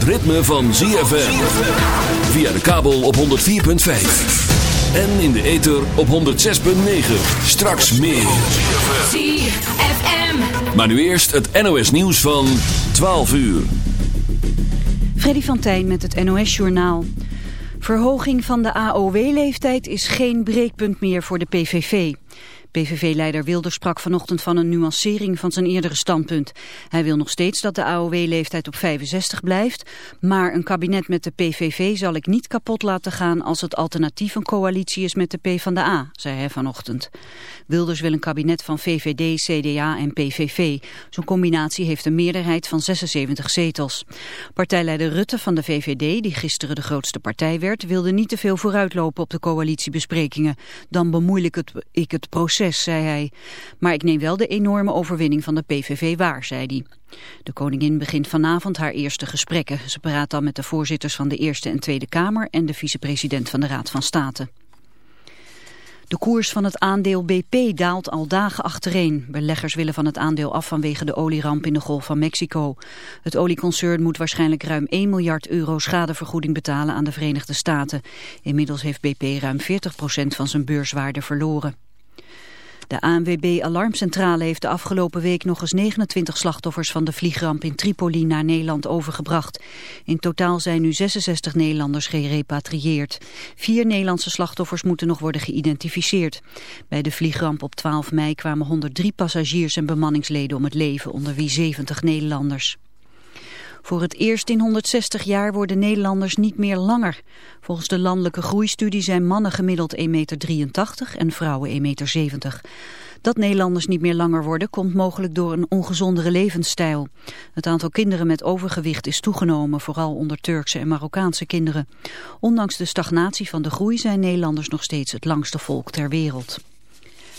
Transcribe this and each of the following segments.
het ritme van ZFM. Via de kabel op 104.5. En in de ether op 106.9. Straks meer. ZFM. Maar nu eerst het NOS nieuws van 12 uur. Freddy van Tijn met het NOS-journaal. Verhoging van de AOW-leeftijd is geen breekpunt meer voor de PVV. PVV-leider Wilders sprak vanochtend van een nuancering van zijn eerdere standpunt. Hij wil nog steeds dat de AOW-leeftijd op 65 blijft, maar een kabinet met de PVV zal ik niet kapot laten gaan als het alternatief een coalitie is met de PvdA, zei hij vanochtend. Wilders wil een kabinet van VVD, CDA en PVV. Zo'n combinatie heeft een meerderheid van 76 zetels. Partijleider Rutte van de VVD, die gisteren de grootste partij werd, wilde niet te veel vooruitlopen op de coalitiebesprekingen. Dan bemoeilijk ik het proces, zei hij. Maar ik neem wel de enorme overwinning van de PVV waar, zei hij. De koningin begint vanavond haar eerste gesprekken. Ze praat dan met de voorzitters van de Eerste en Tweede Kamer en de vicepresident van de Raad van State. De koers van het aandeel BP daalt al dagen achtereen. Beleggers willen van het aandeel af vanwege de olieramp in de Golf van Mexico. Het olieconcern moet waarschijnlijk ruim 1 miljard euro schadevergoeding betalen aan de Verenigde Staten. Inmiddels heeft BP ruim 40% van zijn beurswaarde verloren. De ANWB Alarmcentrale heeft de afgelopen week nog eens 29 slachtoffers van de vliegramp in Tripoli naar Nederland overgebracht. In totaal zijn nu 66 Nederlanders gerepatrieerd. Vier Nederlandse slachtoffers moeten nog worden geïdentificeerd. Bij de vliegramp op 12 mei kwamen 103 passagiers en bemanningsleden om het leven, onder wie 70 Nederlanders. Voor het eerst in 160 jaar worden Nederlanders niet meer langer. Volgens de landelijke groeistudie zijn mannen gemiddeld 1,83 meter en vrouwen 1,70 meter. Dat Nederlanders niet meer langer worden komt mogelijk door een ongezondere levensstijl. Het aantal kinderen met overgewicht is toegenomen, vooral onder Turkse en Marokkaanse kinderen. Ondanks de stagnatie van de groei zijn Nederlanders nog steeds het langste volk ter wereld.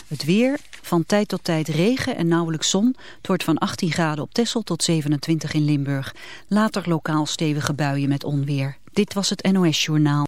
Het weer, van tijd tot tijd regen en nauwelijks zon. Het wordt van 18 graden op Texel tot 27 in Limburg. Later lokaal stevige buien met onweer. Dit was het NOS Journaal.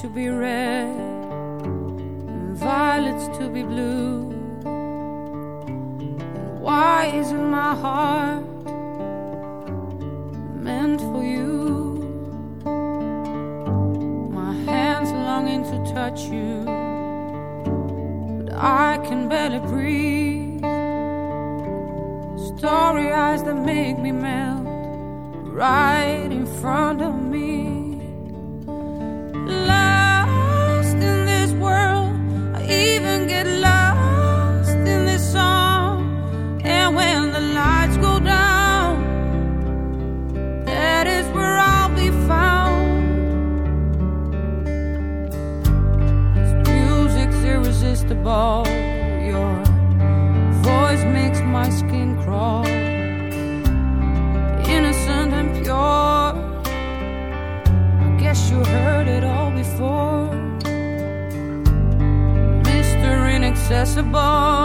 to be red and violets to be blue. And why isn't my heart meant for you? My hands longing to touch you, but I can barely breathe. Story eyes that make me melt. Right impossible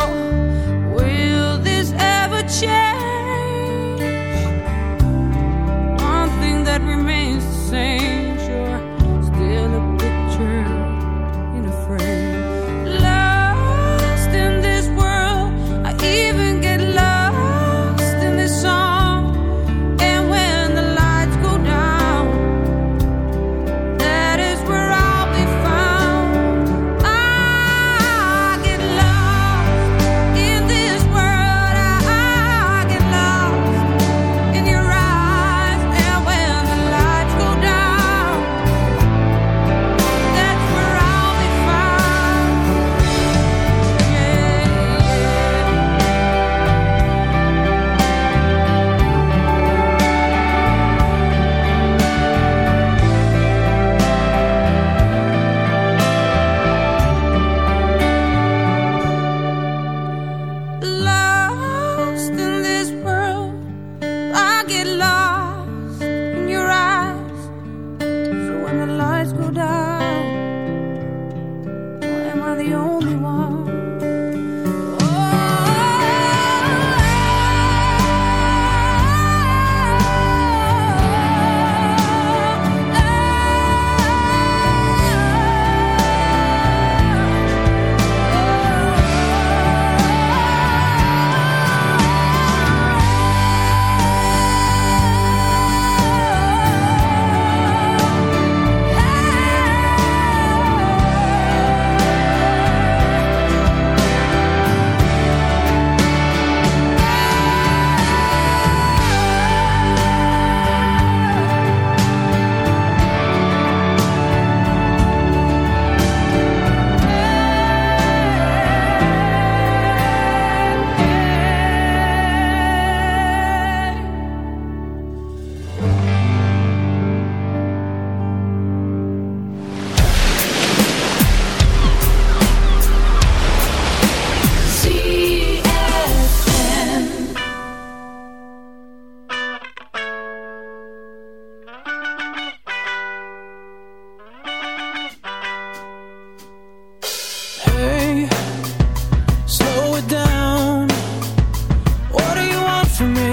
To me.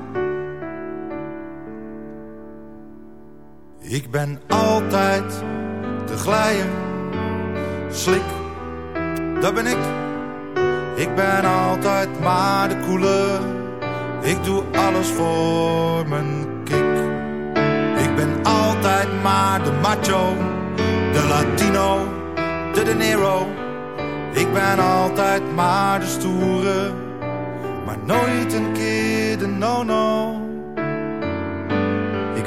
Ik ben altijd de glijer, slik, dat ben ik. Ik ben altijd maar de koele, ik doe alles voor mijn kick. Ik ben altijd maar de macho, de latino, de de nero. Ik ben altijd maar de stoere, maar nooit een keer de no-no.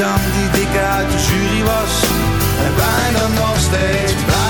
Dan die dikke uit de jury was. En bijna nog steeds blij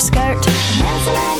Skirt.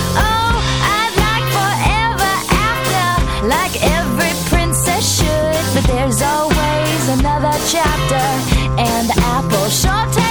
The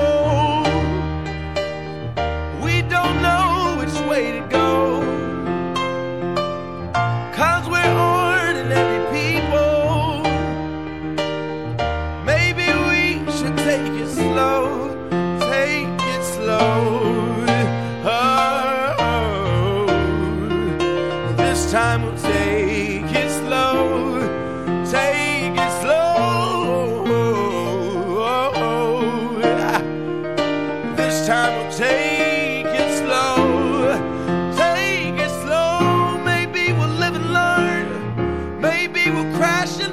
Way to go.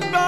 goodbye.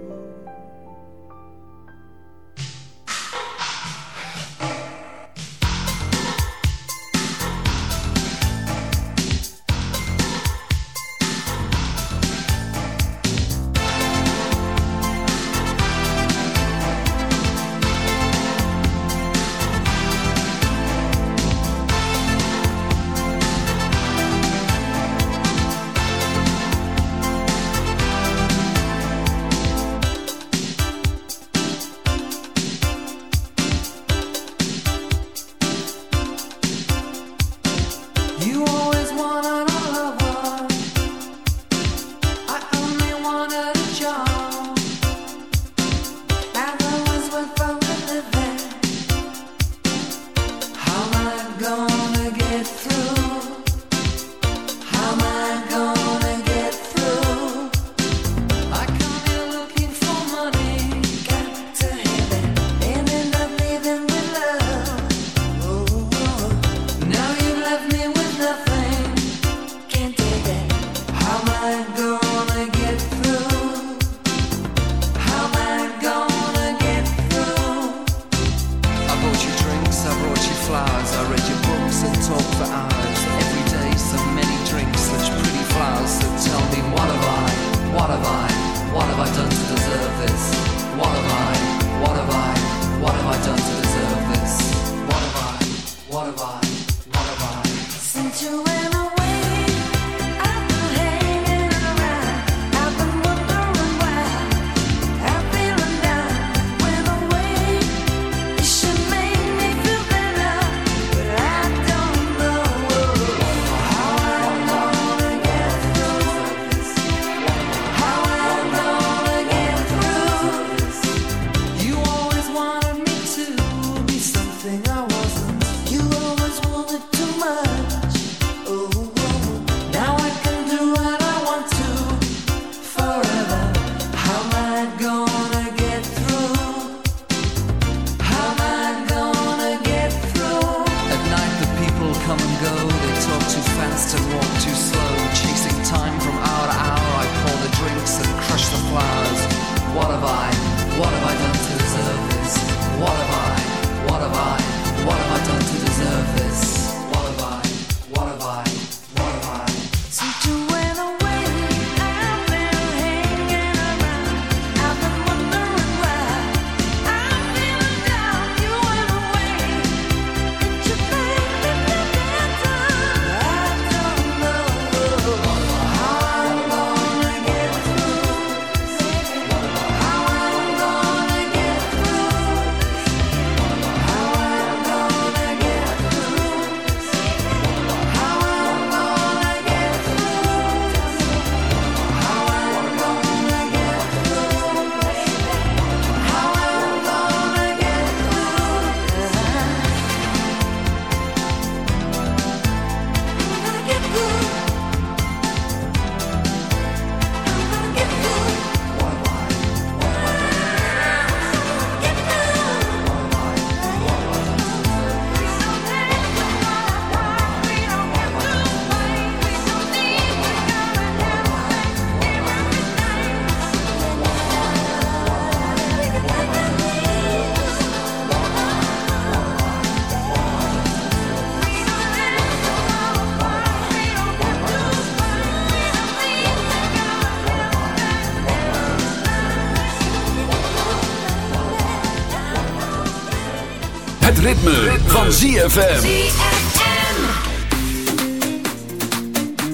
van ZFM.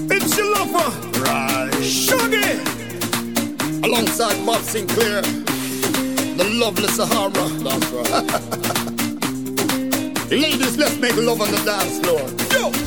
It's your lover. Right. Shaggy. Alongside Bob Sinclair. The lovely Sahara. That's right. Ladies, let's make love on the dance floor. Yo!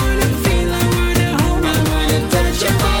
Your body.